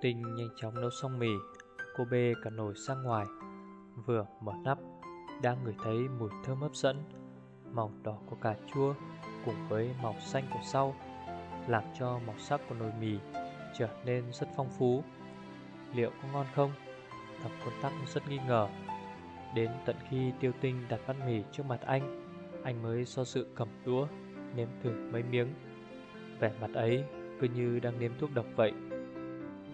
tinh nhanh chóng nấu xong mì. Cô bê cả nồi sang ngoài, Vừa mở nắp, Đã ngửi thấy mùi thơm hấp dẫn. Màu đỏ của cà chua Cùng với màu xanh của rau Làm cho màu sắc của nồi mì Trở nên rất phong phú. Liệu có ngon không? Thập quân tắc rất nghi ngờ. Đến tận khi tiêu tinh đặt bát mì trước mặt anh Anh mới do sự cầm đũa, Nếm thử mấy miếng. Vẻ mặt ấy cứ như đang nếm thuốc độc vậy.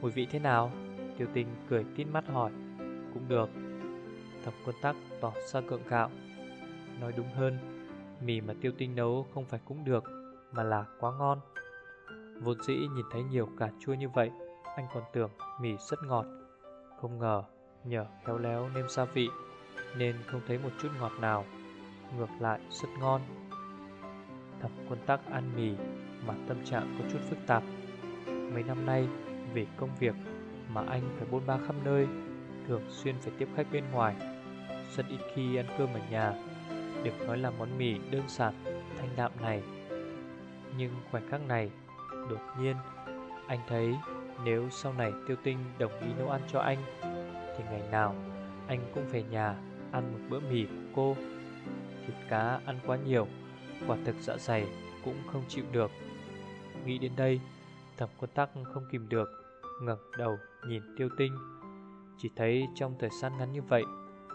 Mùi vị thế nào? Tiêu tinh cười tít mắt hỏi. Cũng được. Thập quân tắc tỏ ra cượng cạo Nói đúng hơn, Mì mà tiêu tinh nấu không phải cũng được, Mà là quá ngon. Vốn dĩ nhìn thấy nhiều cà chua như vậy, Anh còn tưởng mì rất ngọt. Không ngờ, nhờ khéo léo nêm gia vị, Nên không thấy một chút ngọt nào. Ngược lại, rất ngon. Thập quân tắc ăn mì Mà tâm trạng có chút phức tạp. Mấy năm nay vì công việc mà anh phải bôn ba khắp nơi, thường xuyên phải tiếp khách bên ngoài, rất ít khi ăn cơm ở nhà, đừng nói là món mì đơn giản, thanh đạm này. Nhưng khoảnh khắc này, đột nhiên, anh thấy nếu sau này Tiêu Tinh đồng ý nấu ăn cho anh, thì ngày nào anh cũng về nhà ăn một bữa mì của cô. Thịt cá ăn quá nhiều, quả thực dạ dày cũng không chịu được. Nghĩ đến đây, thẩm quân tắc không kìm được ngẩng đầu nhìn tiêu tinh. Chỉ thấy trong thời gian ngắn như vậy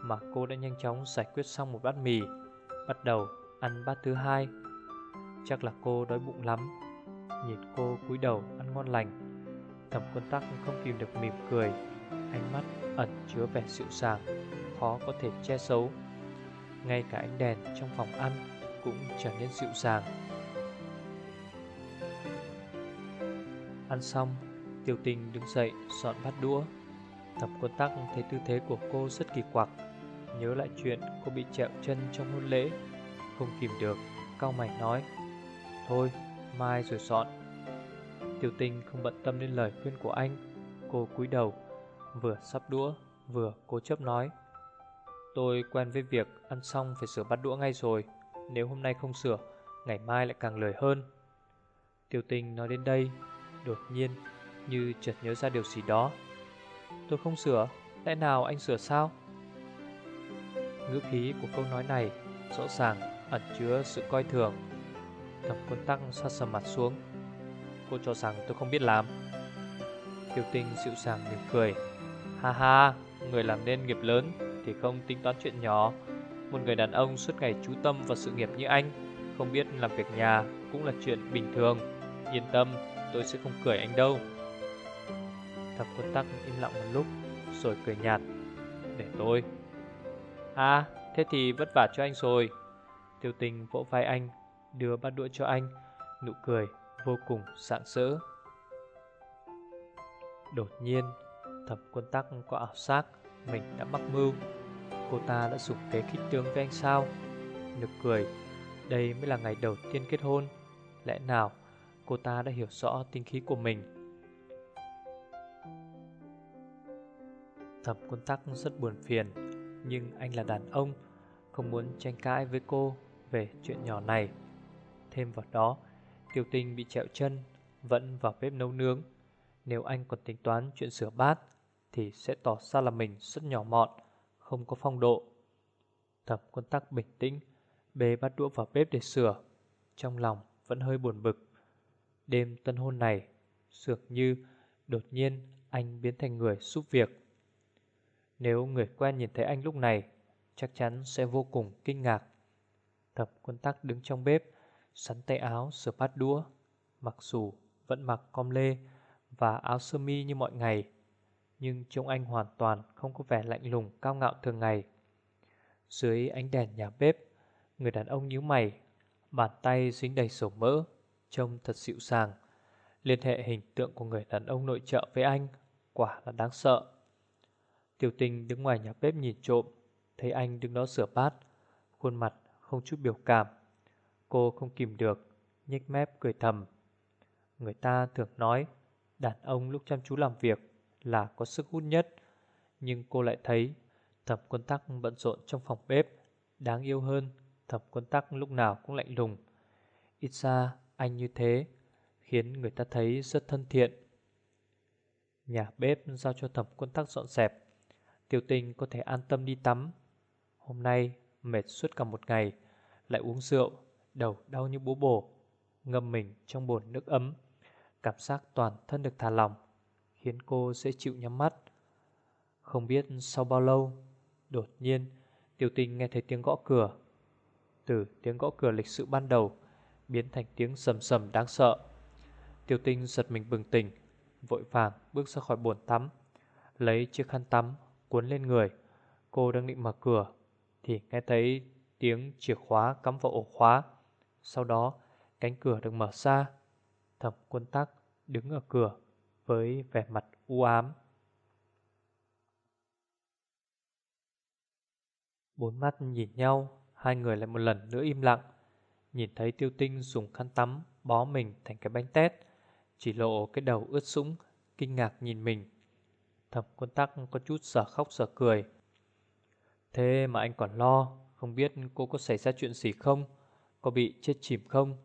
Mà cô đã nhanh chóng giải quyết xong một bát mì, Bắt đầu ăn bát thứ hai. Chắc là cô đói bụng lắm, Nhìn cô cúi đầu ăn ngon lành. Thẩm quân tắc không kìm được mỉm cười, Ánh mắt ẩn chứa vẻ dịu dàng, Khó có thể che giấu. Ngay cả ánh đèn trong phòng ăn Cũng trở nên dịu dàng. Ăn xong Tiêu tình đứng dậy, dọn bát đũa. Thập quân tắc thấy tư thế của cô rất kỳ quặc. Nhớ lại chuyện cô bị trẹo chân trong hôn lễ. Không kìm được Cao mày nói, Thôi, mai rồi dọn. Tiêu tình không bận tâm đến lời khuyên của anh. Cô cúi đầu, Vừa sắp đũa, Vừa cố chấp nói, Tôi quen với việc ăn xong phải sửa bát đũa ngay rồi. Nếu hôm nay không sửa, Ngày mai lại càng lười hơn. Tiêu tình nói đến đây, Đột nhiên như chợt nhớ ra điều gì đó. Tôi không sửa, lẽ nào anh sửa sao? Ngữ khí của câu nói này rõ ràng ẩn chứa sự coi thường. Thẩm quân tăng sát sầm mặt xuống. Cô cho rằng tôi không biết làm. Tiêu tinh dịu dàng mỉm cười. Ha ha, người làm nên nghiệp lớn thì không tính toán chuyện nhỏ. Một người đàn ông suốt ngày chú tâm vào sự nghiệp như anh, không biết làm việc nhà cũng là chuyện bình thường. Yên tâm, tôi sẽ không cười anh đâu. Thập quân tắc im lặng một lúc, Rồi cười nhạt. Để tôi. À thế thì vất vả cho anh rồi. Tiêu tình vỗ vai anh, Đưa bát đũa cho anh, Nụ cười vô cùng sảng sỡ. Đột nhiên, Thập quân tắc có ảo giác, Mình đã mắc mưu. Cô ta đã dùng kế khích tướng với anh sao? Nực cười, Đây mới là ngày đầu tiên kết hôn. Lẽ nào cô ta đã hiểu rõ tinh khí của mình? Thập quân tắc rất buồn phiền. Nhưng anh là đàn ông, Không muốn tranh cãi với cô Về chuyện nhỏ này. Thêm vào đó Tiêu tinh bị trẹo chân, Vẫn vào bếp nấu nướng. Nếu anh còn tính toán chuyện sửa bát, Thì sẽ tỏ ra là mình rất nhỏ mọn, Không có phong độ. Thập quân tắc bình tĩnh Bê bát đũa vào bếp để sửa. Trong lòng vẫn hơi buồn bực. Đêm tân hôn này, Dường như đột nhiên anh biến thành người giúp việc nếu người quen nhìn thấy anh lúc này, Chắc chắn sẽ vô cùng kinh ngạc. Thập quân tắc đứng trong bếp, Sắn tay áo sửa bát đũa, Mặc dù vẫn mặc com lê Và áo sơ mi như mọi ngày, Nhưng trông anh hoàn toàn không có vẻ lạnh lùng, cao ngạo thường ngày. Dưới ánh đèn nhà bếp, Người đàn ông nhíu mày, Bàn tay dính đầy sổ mỡ, Trông thật dịu dàng. Liên hệ hình tượng của người đàn ông nội trợ với anh Quả là đáng sợ. Tiểu tình đứng ngoài nhà bếp nhìn trộm, Thấy anh đứng đó sửa bát, Khuôn mặt không chút biểu cảm. Cô không kìm được, nhếch mép cười thầm. Người ta thường nói, Đàn ông lúc chăm chú làm việc Là có sức hút nhất. Nhưng cô lại thấy, Thẩm quân tắc bận rộn trong phòng bếp, Đáng yêu hơn, Thẩm quân tắc lúc nào cũng lạnh lùng. Ít ra anh như thế, Khiến người ta thấy rất thân thiện. Nhà bếp giao cho thẩm quân tắc dọn dẹp tiêu tinh có thể an tâm đi tắm. Hôm nay, mệt suốt cả một ngày, Lại uống rượu, Đầu đau như búa bổ, Ngâm mình trong bồn nước ấm. Cảm giác toàn thân được thả lỏng, Khiến cô dễ chịu nhắm mắt. Không biết sau bao lâu, Đột nhiên tiêu tinh nghe thấy tiếng gõ cửa. Từ tiếng gõ cửa lịch sự ban đầu, Biến thành tiếng sầm sầm đáng sợ. Tiêu tinh giật mình bừng tỉnh, Vội vàng bước ra khỏi bồn tắm, Lấy chiếc khăn tắm Cuốn lên người. Cô đang định mở cửa, Thì nghe thấy tiếng chìa khóa cắm vào ổ khóa. Sau đó, cánh cửa được mở ra. Thẩm quân tắc đứng ở cửa Với vẻ mặt u ám. Bốn mắt nhìn nhau, Hai người lại một lần nữa im lặng. Nhìn thấy tiêu tinh dùng khăn tắm Bó mình thành cái bánh tét, Chỉ lộ cái đầu ướt sũng, Kinh ngạc nhìn mình. Thẩm quân tắc có chút sợ khóc sợ cười. Thế mà anh còn lo, Không biết cô có xảy ra chuyện gì không? Có bị chết chìm không?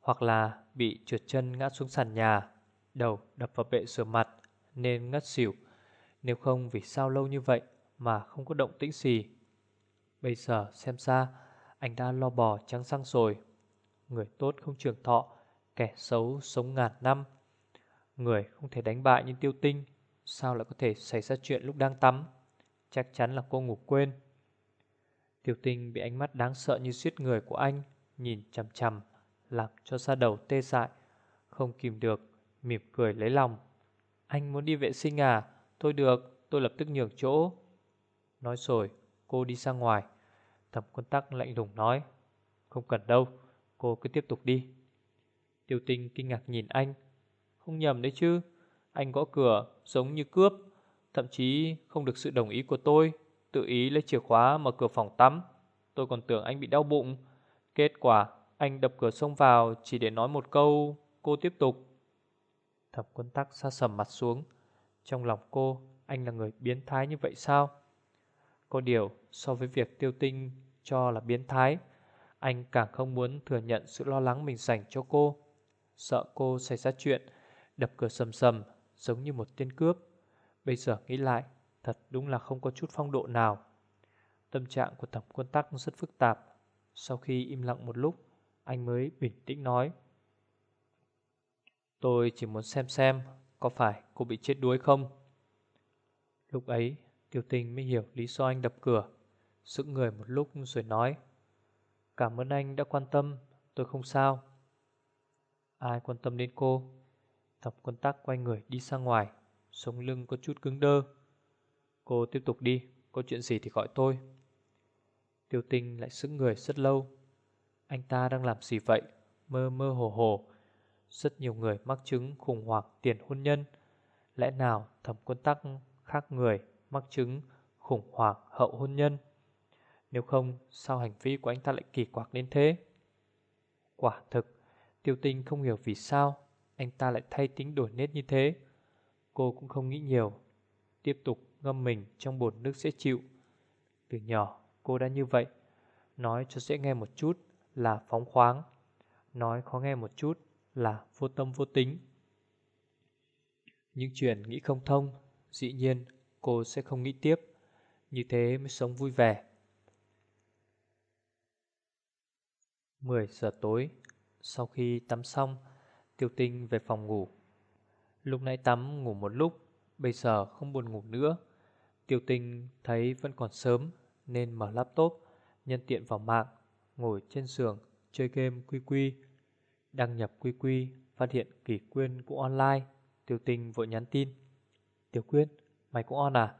Hoặc là bị trượt chân ngã xuống sàn nhà, Đầu đập vào bệ sửa mặt, Nên ngất xỉu. Nếu không vì sao lâu như vậy Mà không có động tĩnh gì? Bây giờ xem ra Anh đã lo bò trắng răng rồi. Người tốt không trường thọ, Kẻ xấu sống ngàn năm. Người không thể đánh bại như tiêu tinh Sao lại có thể xảy ra chuyện lúc đang tắm? Chắc chắn là cô ngủ quên. Tiểu tinh bị ánh mắt đáng sợ như suýt người của anh Nhìn chằm chằm, Làm cho da đầu tê dại, Không kìm được, Mỉm cười lấy lòng. Anh muốn đi vệ sinh à? Tôi được, tôi lập tức nhường chỗ. Nói rồi, cô đi ra ngoài. Thẩm quân tắc lạnh lùng nói, Không cần đâu, Cô cứ tiếp tục đi. Tiểu tinh kinh ngạc nhìn anh, Không nhầm đấy chứ anh gõ cửa, giống như cướp. Thậm chí không được sự đồng ý của tôi, Tự ý lấy chìa khóa mở cửa phòng tắm. Tôi còn tưởng anh bị đau bụng. Kết quả, anh đập cửa xông vào Chỉ để nói một câu, Cô tiếp tục. Thẩm quân tắc xa sầm mặt xuống. Trong lòng cô, Anh là người biến thái như vậy sao? Có điều, so với việc tiêu tinh cho là biến thái, anh càng không muốn thừa nhận sự lo lắng mình dành cho cô. Sợ cô xảy ra chuyện, Đập cửa sầm sầm Giống như một tên cướp. Bây giờ nghĩ lại, Thật đúng là không có chút phong độ nào. Tâm trạng của thẩm quân tắc rất phức tạp. Sau khi im lặng một lúc, Anh mới bình tĩnh nói. Tôi chỉ muốn xem xem Có phải cô bị chết đuối không. Lúc ấy, Tiểu tình mới hiểu lý do anh đập cửa, Sững người một lúc rồi nói. Cảm ơn anh đã quan tâm, Tôi không sao. Ai quan tâm đến cô? Thập quân tắc quay người đi ra ngoài, Sống lưng có chút cứng đơ. Cô tiếp tục đi, Có chuyện gì thì gọi tôi. Tiêu tinh lại sững người rất lâu. Anh ta đang làm gì vậy? Mơ mơ hồ hồ. Rất nhiều người mắc chứng khủng hoảng tiền hôn nhân. Lẽ nào thẩm quân tắc khác người Mắc chứng khủng hoảng hậu hôn nhân? Nếu không, sao hành vi của anh ta lại kỳ quặc đến thế? Quả thực, Tiêu tinh không hiểu vì sao. Anh ta lại thay tính đổi nét như thế. Cô cũng không nghĩ nhiều, Tiếp tục ngâm mình trong bồn nước sẽ chịu. Từ nhỏ, cô đã như vậy. Nói cho dễ nghe một chút là phóng khoáng. Nói khó nghe một chút là vô tâm vô tính. Những chuyện nghĩ không thông, Dĩ nhiên cô sẽ không nghĩ tiếp. Như thế mới sống vui vẻ. 10 giờ tối, Sau khi tắm xong Tiêu tinh về phòng ngủ. Lúc nãy tắm, ngủ một lúc, Bây giờ không buồn ngủ nữa. Tiêu tinh thấy vẫn còn sớm, Nên mở laptop, Nhân tiện vào mạng, Ngồi trên giường, chơi game quy quy. Đăng nhập quy quy, Phát hiện kỷ quyên cũng online Tiêu tinh vội nhắn tin. Tiểu quyên Mày cũng on à?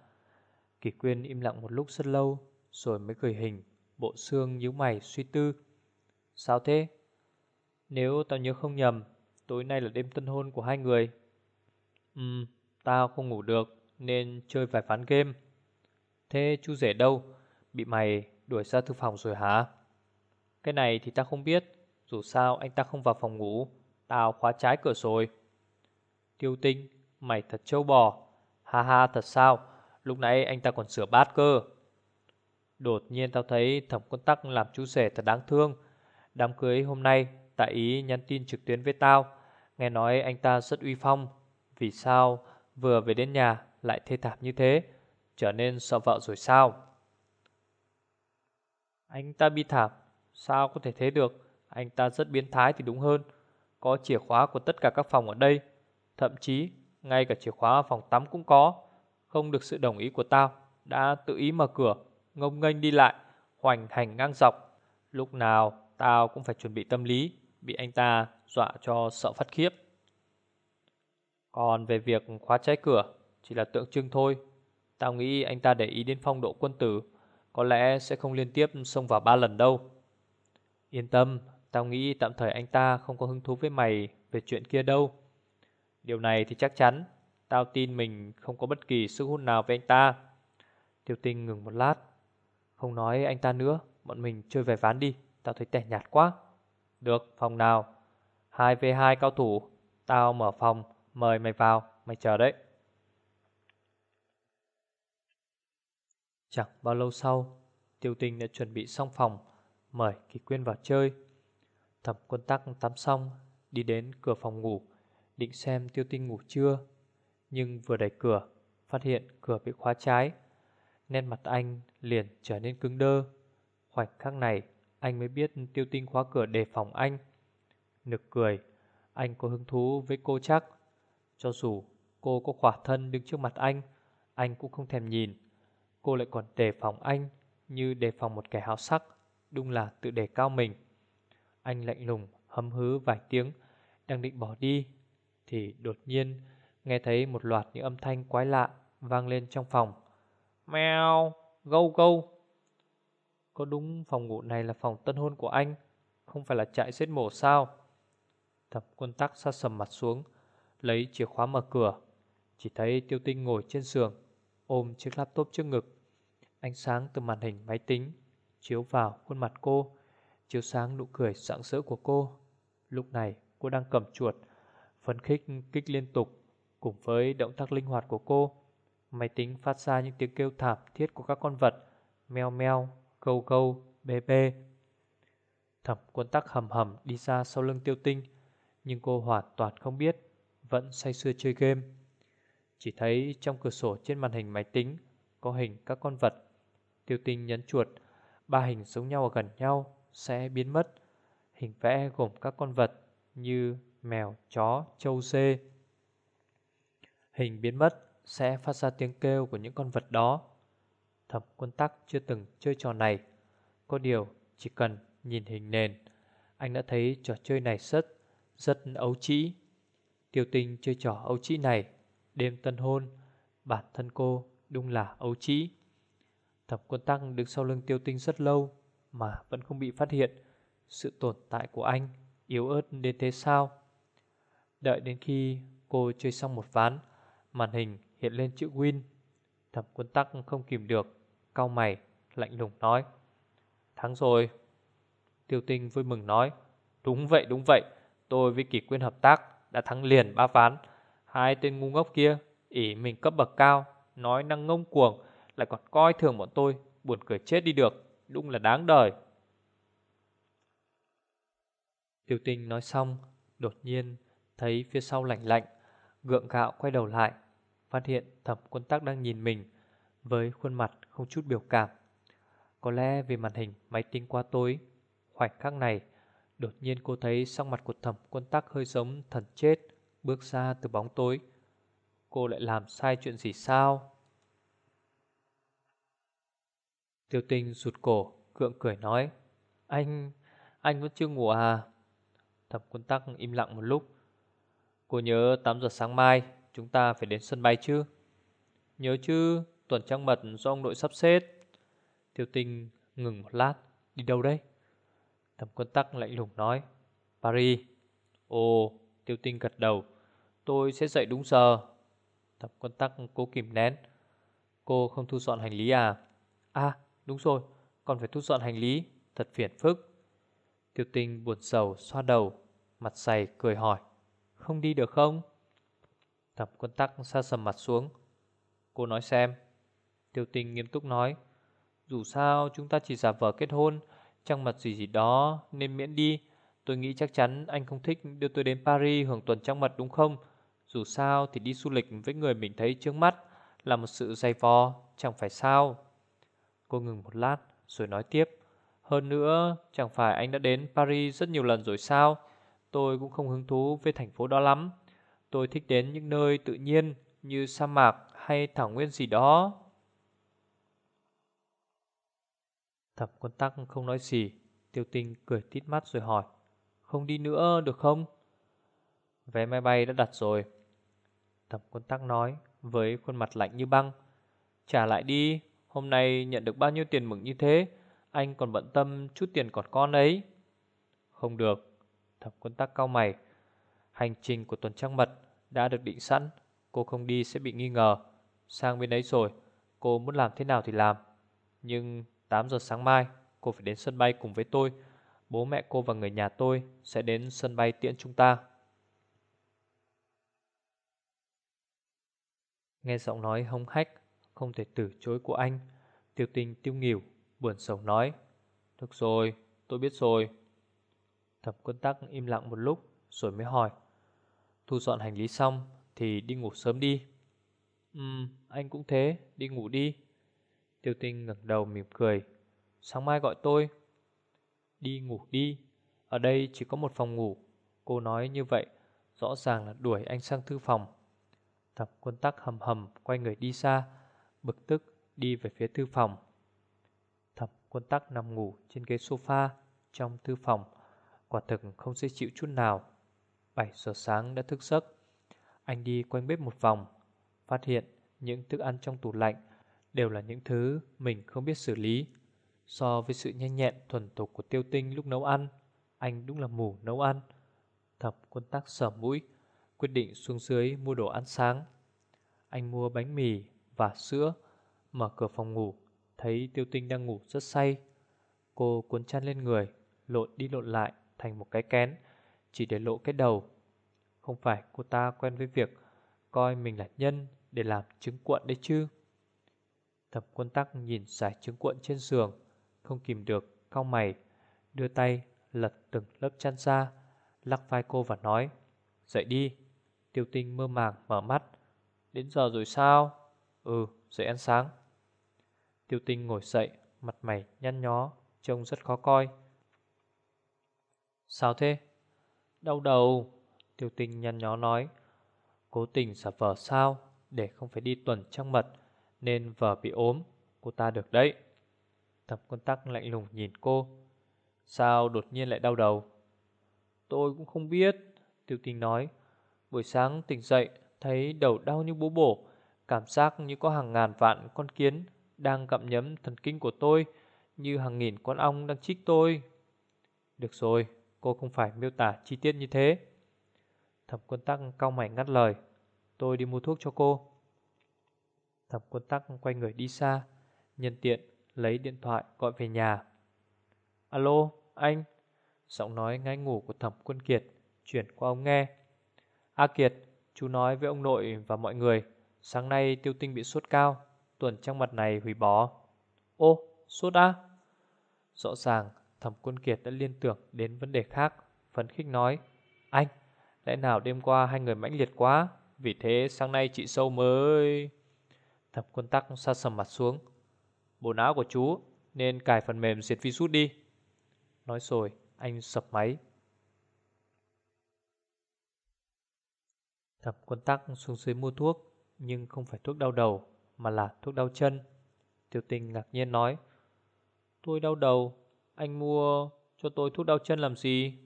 Kỳ quyên im lặng một lúc rất lâu, Rồi mới gửi hình, Bộ xương nhíu mày suy tư. Sao thế? Nếu tao nhớ không nhầm Tối nay là đêm tân hôn của hai người. Ừm, tao không ngủ được Nên chơi vài ván game. Thế chú rể đâu? Bị mày đuổi ra thư phòng rồi hả? Cái này thì tao không biết Dù sao anh ta không vào phòng ngủ Tao khóa trái cửa rồi. Tiêu tinh, mày thật trâu bò. Ha ha thật sao? Lúc nãy anh ta còn sửa bát cơ. Đột nhiên tao thấy thẩm quân tắc làm chú rể thật đáng thương. Đám cưới hôm nay Tại ý nhắn tin trực tuyến với tao. Nghe nói anh ta rất uy phong. Vì sao vừa về đến nhà Lại thê thảm như thế? Trở nên sợ vợ rồi sao? Anh ta bi thảm. Sao có thể thế được? Anh ta rất biến thái thì đúng hơn. Có chìa khóa của tất cả các phòng ở đây. Thậm chí, ngay cả chìa khóa phòng tắm cũng có. Không được sự đồng ý của tao. Đã tự ý mở cửa, Ngông nghênh đi lại, Hoành hành ngang dọc. Lúc nào tao cũng phải chuẩn bị tâm lý. Bị anh ta dọa cho sợ phát khiếp. Còn về việc khóa trái cửa, Chỉ là tượng trưng thôi. Tao nghĩ anh ta để ý đến phong độ quân tử, Có lẽ sẽ không liên tiếp xông vào ba lần đâu. Yên tâm, Tao nghĩ tạm thời anh ta không có hứng thú với mày Về chuyện kia đâu. Điều này thì chắc chắn, Tao tin mình không có bất kỳ sức hút nào với anh ta. Tiêu tinh ngừng một lát, Không nói anh ta nữa, Bọn mình chơi vài ván đi, Tao thấy tẻ nhạt quá. Được phòng nào. 2v2 cao thủ, Tao mở phòng, Mời mày vào, Mày chờ đấy. Chẳng bao lâu sau, Tiêu tinh đã chuẩn bị xong phòng, Mời Kỳ Quyên vào chơi. Thẩm quân tắc tắm xong, Đi đến cửa phòng ngủ, Định xem tiêu tinh ngủ chưa, Nhưng vừa đẩy cửa, Phát hiện cửa bị khóa trái. Nét mặt anh liền trở nên cứng đơ. Khoảnh khắc này anh mới biết tiêu tinh khóa cửa đề phòng anh. Nực cười Anh có hứng thú với cô chắc? Cho dù cô có khỏa thân đứng trước mặt anh Anh cũng không thèm nhìn. Cô lại còn đề phòng anh Như đề phòng một kẻ háo sắc Đúng là tự đề cao mình. Anh lạnh lùng hấm hứ vài tiếng Đang định bỏ đi Thì đột nhiên nghe thấy một loạt những âm thanh quái lạ Vang lên trong phòng. Mèo, gâu gâu. Có đúng phòng ngủ này là phòng tân hôn của anh Không phải là trại giết mổ sao? Thập quân tắc sát sầm mặt xuống Lấy chìa khóa mở cửa. Chỉ thấy tiêu tinh ngồi trên giường Ôm chiếc laptop trước ngực. Ánh sáng từ màn hình máy tính Chiếu vào khuôn mặt cô Chiếu sáng nụ cười sảng sỡ của cô. Lúc này cô đang cầm chuột Phấn khích kích liên tục Cùng với động tác linh hoạt của cô. Máy tính phát ra những tiếng kêu thảm thiết của các con vật Meo meo, câu câu bê bê. Thẩm quân tắc hầm hầm đi ra sau lưng tiêu tinh Nhưng cô hoàn toàn không biết Vẫn say sưa chơi game. Chỉ thấy trong cửa sổ trên màn hình máy tính Có hình các con vật. Tiêu tinh nhấn chuột Ba hình giống nhau ở gần nhau Sẽ biến mất. Hình vẽ gồm các con vật Như mèo, chó, trâu, dê. Hình biến mất sẽ phát ra tiếng kêu của những con vật đó. Thẩm quân tắc chưa từng chơi trò này. Có điều chỉ cần nhìn hình nền, anh đã thấy trò chơi này rất, rất ấu trĩ. Tiêu tinh chơi trò ấu trĩ này, đêm tân hôn, bản thân cô đúng là ấu trĩ. Thẩm quân tắc đứng sau lưng tiêu tinh rất lâu mà vẫn không bị phát hiện. Sự tồn tại của anh yếu ớt đến thế sao? Đợi đến khi cô chơi xong một ván, màn hình hiện lên chữ Win. Thẩm quân tắc không kìm được, cau mày, lạnh lùng nói. Thắng rồi. Tiêu tinh vui mừng nói. Đúng vậy, đúng vậy. Tôi với kỷ quyên hợp tác đã thắng liền ba ván. Hai tên ngu ngốc kia, ỉ mình cấp bậc cao, nói năng ngông cuồng, lại còn coi thường bọn tôi, buồn cười chết đi được. Đúng là đáng đời. Tiêu tinh nói xong, đột nhiên thấy phía sau lạnh lạnh, gượng gạo quay đầu lại, phát hiện thẩm quân tắc đang nhìn mình với khuôn mặt không chút biểu cảm. Có lẽ vì màn hình máy tính quá tối, khoảnh khắc này, đột nhiên cô thấy sắc mặt của thẩm quân tắc hơi giống thần chết bước ra từ bóng tối. Cô lại làm sai chuyện gì sao? Tiêu tinh rụt cổ, cượng cười nói Anh, anh vẫn chưa ngủ à? Thẩm quân tắc im lặng một lúc Cô nhớ 8 giờ sáng mai Chúng ta phải đến sân bay chứ Nhớ chứ Tuần trăng mật do ông nội sắp xếp. Tiêu tinh ngừng một lát, Đi đâu đây Thẩm quân tắc lạnh lùng nói, Paris. Ồ, tiêu tinh gật đầu, Tôi sẽ dậy đúng giờ. Thẩm quân tắc cố kìm nén, Cô không thu dọn hành lý à? À đúng rồi, Còn phải thu dọn hành lý, Thật phiền phức. Tiêu tinh buồn sầu, xoa đầu, Mặt dày cười hỏi, Không đi được không? Thẩm quân tắc xa sầm mặt xuống, Cô nói xem. Tiêu tinh nghiêm túc nói, Dù sao, chúng ta chỉ giả vờ kết hôn. Trăng mặt gì gì đó nên miễn đi. Tôi nghĩ chắc chắn anh không thích đưa tôi đến Paris hưởng tuần trăng mật, đúng không? Dù sao thì đi du lịch với người mình thấy trước mắt Là một sự dày vò, Chẳng phải sao? Cô ngừng một lát, rồi nói tiếp, Hơn nữa, chẳng phải anh đã đến Paris rất nhiều lần rồi sao? Tôi cũng không hứng thú với thành phố đó lắm. Tôi thích đến những nơi tự nhiên như sa mạc hay thảo nguyên gì đó. Thập quân tắc không nói gì, tiêu tinh cười tít mắt rồi hỏi. Không đi nữa được không? Vé máy bay đã đặt rồi. Thập quân tắc nói với khuôn mặt lạnh như băng. Trả lại đi, hôm nay nhận được bao nhiêu tiền mừng như thế, anh còn bận tâm chút tiền còn con ấy. Không được, thập quân tắc cao mày. Hành trình của tuần trăng mật đã được định sẵn, cô không đi sẽ bị nghi ngờ. Sang bên ấy rồi, cô muốn làm thế nào thì làm. Nhưng 8 giờ sáng mai, cô phải đến sân bay cùng với tôi. Bố mẹ cô và người nhà tôi sẽ đến sân bay tiễn chúng ta. Nghe giọng nói hông hách, không thể từ chối của anh. Tiêu tình tiêu nghỉu, buồn sầu nói. Được rồi, tôi biết rồi. Thẩm quân tắc im lặng một lúc rồi mới hỏi. Thu dọn hành lý xong thì đi ngủ sớm đi. Ừm, anh cũng thế, đi ngủ đi. Tiêu tinh ngẩng đầu mỉm cười. Sáng mai gọi tôi. Đi ngủ đi. Ở đây chỉ có một phòng ngủ. Cô nói như vậy, rõ ràng là đuổi anh sang thư phòng. Thập quân tắc hầm hầm quay người đi xa, bực tức đi về phía thư phòng. Thập quân tắc nằm ngủ trên ghế sofa trong thư phòng, quả thực không dễ chịu chút nào. 7 giờ sáng đã thức giấc. Anh đi quanh bếp một vòng, phát hiện những thức ăn trong tủ lạnh đều là những thứ mình không biết xử lý. So với sự nhanh nhẹn thuần thục của tiêu tinh lúc nấu ăn, anh đúng là mù nấu ăn. Thập quân tắc sở mũi, quyết định xuống dưới mua đồ ăn sáng. Anh mua bánh mì và sữa, mở cửa phòng ngủ, thấy tiêu tinh đang ngủ rất say. Cô cuốn chăn lên người, lộn đi lộn lại thành một cái kén, chỉ để lộ cái đầu. Không phải cô ta quen với việc coi mình là nhân để làm trứng cuộn đấy chứ. Thẩm quân tắc nhìn giải trứng cuộn trên giường, không kìm được, cau mày, đưa tay lật từng lớp chăn ra, lắc vai cô và nói, dậy đi. Tiêu tinh mơ màng mở mắt, đến giờ rồi sao? Ừ, dậy ăn sáng. Tiêu tinh ngồi dậy, mặt mày nhăn nhó, trông rất khó coi. Sao thế? Đau đầu Tiêu tinh nhăn nhó nói Cố tình giả vờ sao Để không phải đi tuần trăng mật nên vợ bị ốm. Cô ta được đấy. Thập quân tắc lạnh lùng nhìn cô. Sao đột nhiên lại đau đầu? Tôi cũng không biết, Tiêu tinh nói. Buổi sáng tỉnh dậy, Thấy đầu đau như bố bổ, Cảm giác như có hàng ngàn vạn con kiến Đang gặm nhấm thần kinh của tôi, Như hàng nghìn con ong đang chích tôi. Được rồi, Cô không phải miêu tả chi tiết như thế. Thẩm quân tắc cao mày ngắt lời. Tôi đi mua thuốc cho cô. Thẩm quân tắc quay người đi xa Nhân tiện lấy điện thoại gọi về nhà. Alo anh. Giọng nói ngáy ngủ của thẩm quân kiệt Chuyển qua ông nghe. A Kiệt Chú nói với ông nội và mọi người Sáng nay tiêu tinh bị sốt cao Tuần trang mặt này hủy bỏ. Ô sốt á? Rõ ràng Thẩm quân kiệt đã liên tưởng đến vấn đề khác Phấn khích nói Anh, lẽ nào đêm qua hai người mãnh liệt quá Vì thế sáng nay chị sâu mới Thẩm quân tắc xa sầm mặt xuống. Bộ não của chú, Nên cài phần mềm diệt virus đi. Nói rồi, anh sập máy. Thẩm quân tắc xuống dưới mua thuốc, Nhưng không phải thuốc đau đầu, Mà là thuốc đau chân. Tiểu tình ngạc nhiên nói, Tôi đau đầu, anh mua cho tôi thuốc đau chân làm gì?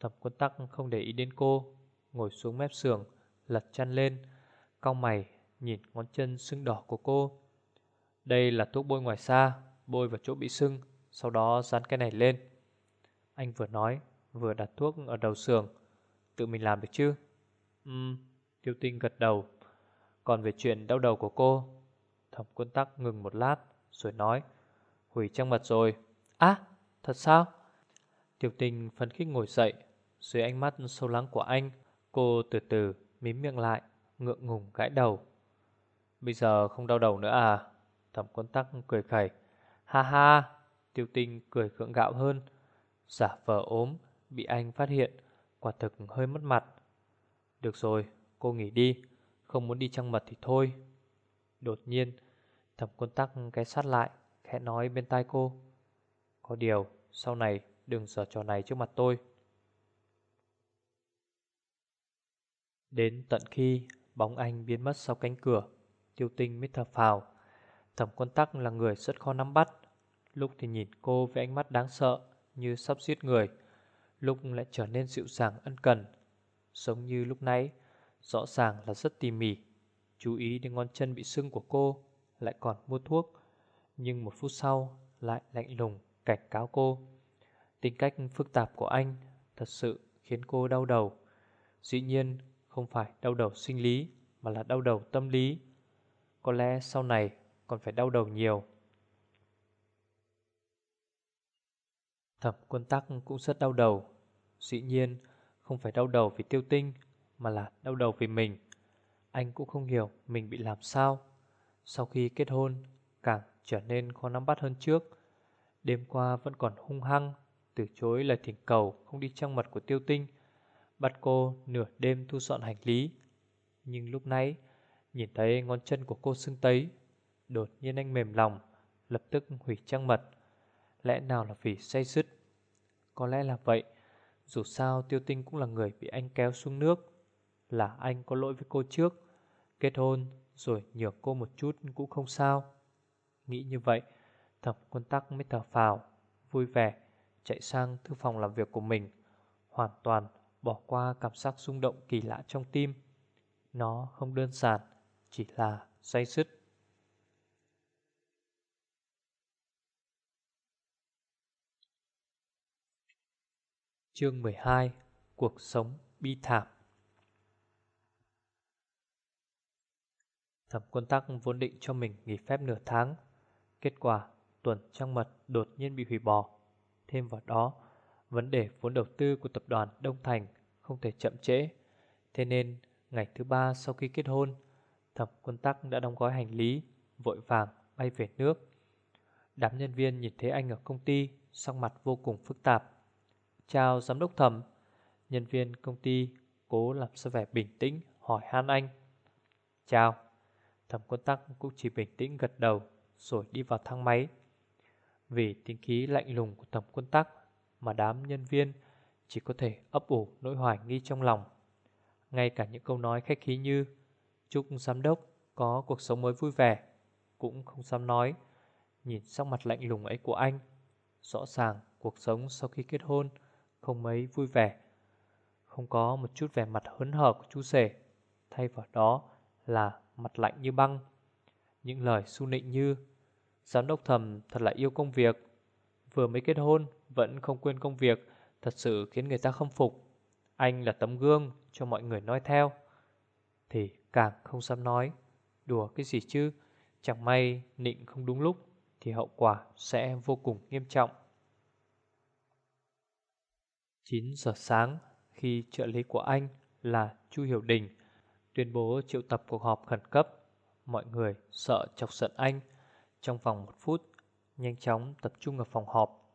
Thẩm quân tắc không để ý đến cô, Ngồi xuống mép giường, Lật chân lên Cong mày nhìn ngón chân sưng đỏ của cô. Đây là thuốc bôi ngoài da, bôi vào chỗ bị sưng, sau đó dán cái này lên. Anh vừa nói, vừa đặt thuốc ở đầu sườn. Tự mình làm được chứ? Ừm, tiêu tinh gật đầu. Còn về chuyện đau đầu của cô, thẩm quân tắc ngừng một lát, rồi nói, hủy trang mật rồi. Á, thật sao? Tiêu tinh phấn khích ngồi dậy, dưới ánh mắt sâu lắng của anh, cô từ từ mím miệng lại, ngượng ngùng gãi đầu. Bây giờ không đau đầu nữa à? Thẩm quân tắc cười khẩy. Ha ha, tiêu tinh cười gượng gạo hơn. Giả vờ ốm, bị anh phát hiện, quả thực hơi mất mặt. Được rồi, cô nghỉ đi, không muốn đi trăng mật thì thôi. Đột nhiên, thẩm quân tắc cái sát lại, khẽ nói bên tai cô. Có điều, sau này đừng giở trò này trước mặt tôi. Đến tận khi bóng anh biến mất sau cánh cửa, tiêu tinh mới thở phào. Thẩm quân tắc là người rất khó nắm bắt. Lúc thì nhìn cô với ánh mắt đáng sợ như sắp giết người, lúc lại trở nên dịu dàng ân cần. Giống như lúc nãy, rõ ràng là rất tỉ mỉ. Chú ý đến ngón chân bị sưng của cô, lại còn mua thuốc. Nhưng một phút sau lại lạnh lùng cảnh cáo cô. Tính cách phức tạp của anh thật sự khiến cô đau đầu. Dĩ nhiên không phải đau đầu sinh lý mà là đau đầu tâm lý. Có lẽ sau này còn phải đau đầu nhiều. Thẩm quân tắc cũng rất đau đầu. Dĩ nhiên không phải đau đầu vì tiêu tinh mà là đau đầu vì mình. Anh cũng không hiểu mình bị làm sao. Sau khi kết hôn càng trở nên khó nắm bắt hơn trước. Đêm qua vẫn còn hung hăng từ chối lời thỉnh cầu không đi trang mật của tiêu tinh bắt cô nửa đêm thu dọn hành lý. Nhưng lúc nãy, nhìn thấy ngón chân của cô sưng tấy, đột nhiên anh mềm lòng, lập tức hủy trang mật. Lẽ nào là vì say sứt Có lẽ là vậy, dù sao tiêu tinh cũng là người bị anh kéo xuống nước. Là anh có lỗi với cô trước, kết hôn rồi nhường cô một chút cũng không sao. Nghĩ như vậy, thẩm quân tắc mới thở phào, vui vẻ, chạy sang thư phòng làm việc của mình, hoàn toàn bỏ qua cảm giác rung động kỳ lạ trong tim. Nó không đơn giản, chỉ là say sứt. Chương 12 Cuộc sống bi thảm Thẩm quân tắc vốn định cho mình nghỉ phép nửa tháng. Kết quả, tuần trăng mật đột nhiên bị hủy bỏ. Thêm vào đó, vấn đề vốn đầu tư của tập đoàn Đông Thành không thể chậm trễ. Thế nên, ngày thứ ba sau khi kết hôn, Thẩm Quân Tắc đã đóng gói hành lý, vội vàng bay về nước. Đám nhân viên nhìn thấy anh ở công ty, sắc mặt vô cùng phức tạp. Chào giám đốc Thẩm, nhân viên công ty cố làm ra vẻ bình tĩnh hỏi han anh. Chào, Thẩm Quân Tắc cũng chỉ bình tĩnh gật đầu rồi đi vào thang máy. Vì tính khí lạnh lùng của Thẩm Quân Tắc mà đám nhân viên chỉ có thể ấp ủ nỗi hoài nghi trong lòng. Ngay cả những câu nói khách khí như chúc giám đốc có cuộc sống mới vui vẻ cũng không dám nói. Nhìn sắc mặt lạnh lùng ấy của anh, rõ ràng cuộc sống sau khi kết hôn không mấy vui vẻ. Không có một chút vẻ mặt hớn hở của chú rể, thay vào đó là mặt lạnh như băng. Những lời su nịnh như Giám đốc thầm thật là yêu công việc Vừa mới kết hôn Vẫn không quên công việc Thật sự khiến người ta không phục Anh là tấm gương cho mọi người nói theo Thì càng không dám nói. Đùa cái gì chứ? Chẳng may nịnh không đúng lúc, Thì hậu quả sẽ vô cùng nghiêm trọng. 9 giờ sáng, Khi trợ lý của anh là Chu Hiểu Đình Tuyên bố triệu tập cuộc họp khẩn cấp, Mọi người sợ chọc giận anh. Trong vòng một phút, Nhanh chóng tập trung ở phòng họp.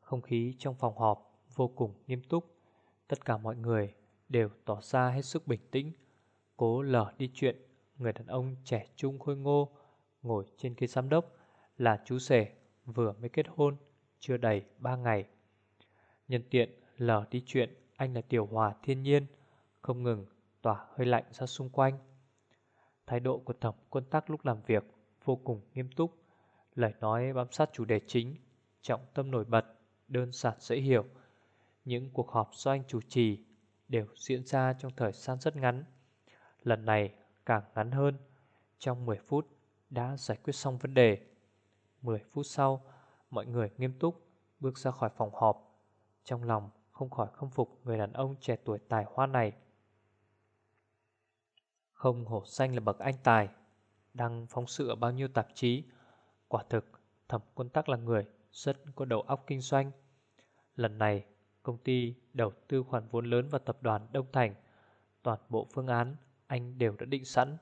Không khí trong phòng họp vô cùng nghiêm túc. Tất cả mọi người đều tỏ ra hết sức bình tĩnh. Cố lở đi chuyện. Người đàn ông trẻ trung khôi ngô Ngồi trên ghế giám đốc Là chú rể, vừa mới kết hôn, Chưa đầy 3 ngày. Nhân tiện lở đi chuyện, Anh là tiểu hòa thiên nhiên, Không ngừng tỏa hơi lạnh ra xung quanh. Thái độ của thẩm quân tắc lúc làm việc Vô cùng nghiêm túc, Lời nói bám sát chủ đề chính, Trọng tâm nổi bật, Đơn giản dễ hiểu. Những cuộc họp do anh chủ trì đều diễn ra trong thời gian rất ngắn. Lần này càng ngắn hơn, trong 10 phút đã giải quyết xong vấn đề. 10 phút sau, mọi người nghiêm túc bước ra khỏi phòng họp. Trong lòng không khỏi khâm phục người đàn ông trẻ tuổi tài hoa này. Không hổ xanh là bậc anh tài, đăng phóng sự ở bao nhiêu tạp chí. Quả thực, thẩm quân tắc là người rất có đầu óc kinh doanh. Lần này, công ty đầu tư khoản vốn lớn vào tập đoàn Đông Thành. Toàn bộ phương án anh đều đã định sẵn.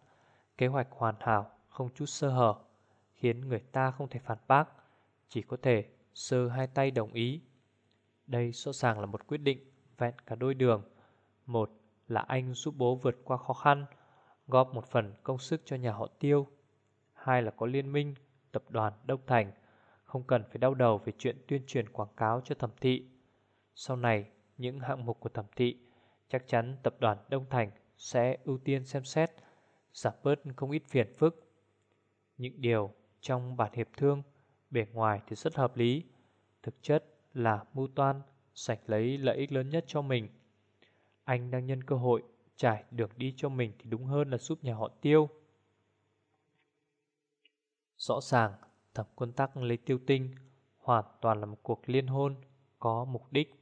Kế hoạch hoàn hảo, không chút sơ hở, khiến người ta không thể phản bác, chỉ có thể sơ hai tay đồng ý. Đây rõ ràng là một quyết định vẹn cả đôi đường. Một là anh giúp bố vượt qua khó khăn, góp một phần công sức cho nhà họ tiêu. Hai là có liên minh, tập đoàn Đông Thành, không cần phải đau đầu về chuyện tuyên truyền quảng cáo cho thẩm thị. Sau này, những hạng mục của thẩm thị chắc chắn tập đoàn Đông Thành sẽ ưu tiên xem xét, giảm bớt không ít phiền phức. Những điều trong bản hiệp thương, bề ngoài thì rất hợp lý, thực chất là mưu toan, sạch lấy lợi ích lớn nhất cho mình. Anh đang nhân cơ hội trải đường đi cho mình thì đúng hơn là giúp nhà họ tiêu. Rõ ràng, thẩm quân tắc lấy tiêu tinh hoàn toàn là một cuộc liên hôn có mục đích.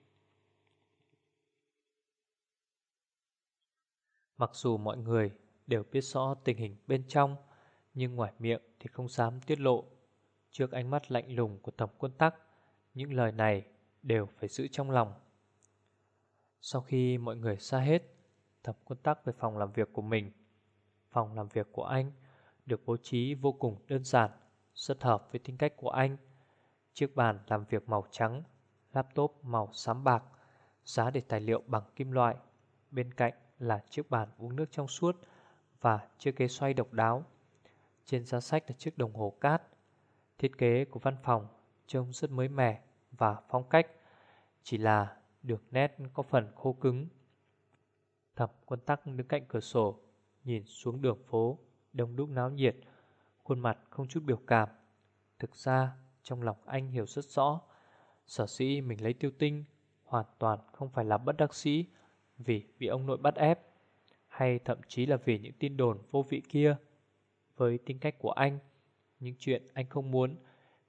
Mặc dù mọi người đều biết rõ tình hình bên trong, nhưng ngoài miệng thì không dám tiết lộ. Trước ánh mắt lạnh lùng của thẩm quân tắc, những lời này đều phải giữ trong lòng. Sau khi mọi người xa hết, thẩm quân tắc về phòng làm việc của mình. Phòng làm việc của anh được bố trí vô cùng đơn giản, rất hợp với tính cách của anh. Chiếc bàn làm việc màu trắng, laptop màu xám bạc, giá để tài liệu bằng kim loại. Bên cạnh là chiếc bàn uống nước trong suốt và chiếc ghế xoay độc đáo. Trên giá sách là chiếc đồng hồ cát. Thiết kế của văn phòng trông rất mới mẻ và phong cách, chỉ là được nét có phần khô cứng. Thẩm quân tắc đứng cạnh cửa sổ, nhìn xuống đường phố, đông đúc náo nhiệt, khuôn mặt không chút biểu cảm. Thực ra, trong lòng anh hiểu rất rõ, sở sĩ mình lấy tiêu tinh hoàn toàn không phải là bất đắc sĩ vì bị ông nội bắt ép, hay thậm chí là vì những tin đồn vô vị kia. Với tính cách của anh, những chuyện anh không muốn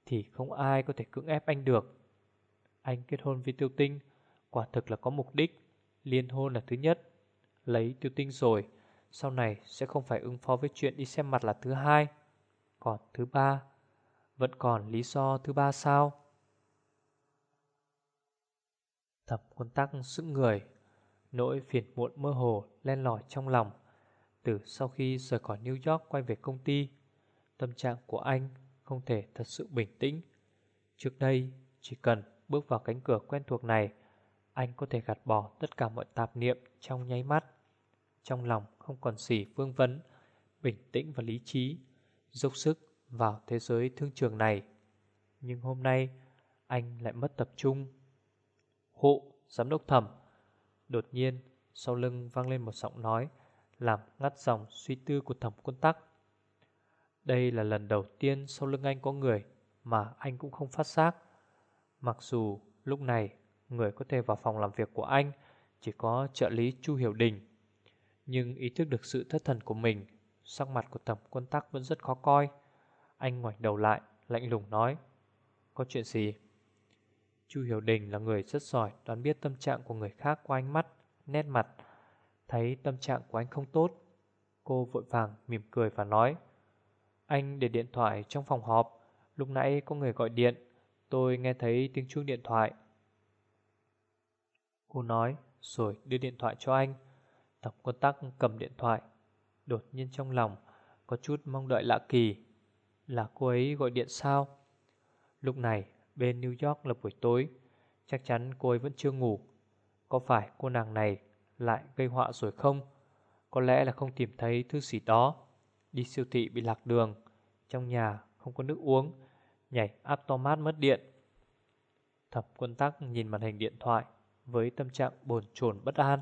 thì không ai có thể cưỡng ép anh được. Anh kết hôn với tiêu tinh, quả thực là có mục đích. Liên hôn là thứ nhất, lấy tiêu tinh rồi, sau này sẽ không phải ứng phó với chuyện đi xem mặt là thứ hai. Còn thứ ba, vẫn còn lý do thứ ba sao? Thập quân tắc sức người Nỗi phiền muộn mơ hồ len lỏi trong lòng. Từ sau khi rời khỏi New York quay về công ty Tâm trạng của anh không thể thật sự bình tĩnh. Trước đây chỉ cần bước vào cánh cửa quen thuộc này Anh có thể gạt bỏ tất cả mọi tạp niệm trong nháy mắt. Trong lòng không còn gì vương vấn Bình tĩnh và lý trí Dốc sức vào thế giới thương trường này. Nhưng hôm nay anh lại mất tập trung. Hộ, giám đốc thẩm Đột nhiên, sau lưng vang lên một giọng nói, làm ngắt dòng suy tư của thẩm quân tắc. Đây là lần đầu tiên sau lưng anh có người mà anh cũng không phát giác. Mặc dù lúc này người có thể vào phòng làm việc của anh chỉ có trợ lý Chu Hiểu Đình. Nhưng ý thức được sự thất thần của mình, sắc mặt của thẩm quân tắc vẫn rất khó coi. Anh ngoảnh đầu lại, lạnh lùng nói. Có chuyện gì? Chu Hiểu Đình là người rất giỏi đoán biết tâm trạng của người khác qua ánh mắt, nét mặt. Thấy tâm trạng của anh không tốt, cô vội vàng mỉm cười và nói Anh để điện thoại trong phòng họp, lúc nãy có người gọi điện, tôi nghe thấy tiếng chuông điện thoại. Cô nói rồi đưa điện thoại cho anh. Thẩm quân tắc cầm điện thoại, đột nhiên trong lòng có chút mong đợi lạ kỳ. Là cô ấy gọi điện sao? Lúc này Bên New York là buổi tối Chắc chắn cô ấy vẫn chưa ngủ. Có phải cô nàng này lại gây họa rồi không? Có lẽ là không tìm thấy thứ gì đó. Đi siêu thị bị lạc đường Trong nhà không có nước uống Nhảy automat mất điện. Thập quân tắc nhìn màn hình điện thoại Với tâm trạng bồn chồn bất an.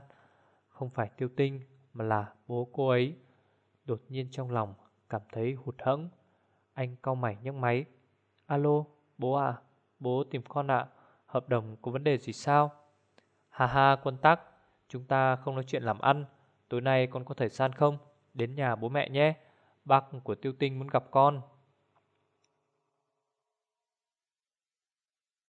Không phải tiêu tinh Mà là bố cô ấy. Đột nhiên trong lòng cảm thấy hụt hẫng. Anh cau mày nhấc máy. Alo, bố à Bố tìm con ạ, Hợp đồng có vấn đề gì sao? Hà hà quân tắc, Chúng ta không nói chuyện làm ăn, Tối nay con có thời gian không? Đến nhà bố mẹ nhé, Bác của tiêu tinh muốn gặp con.